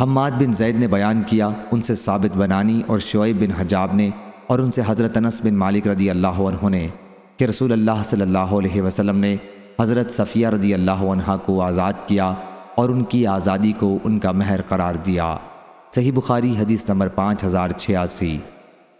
حماد بن زید نے بیان کیا، ان سے ثابت بنانی اور شعیب بن حجاب نے اور ان سے حضرت انس بن مالک رضی اللہ عنہ نے کہ رسول اللہ صلی اللہ علیہ وسلم نے حضرت صفیہ رضی اللہ عنہ کو آزاد کیا اور ان کی آزادی کو ان کا مہر قرار دیا۔ صحیح بخاری حدیث نمبر پانچ ہزار چھیاسی۔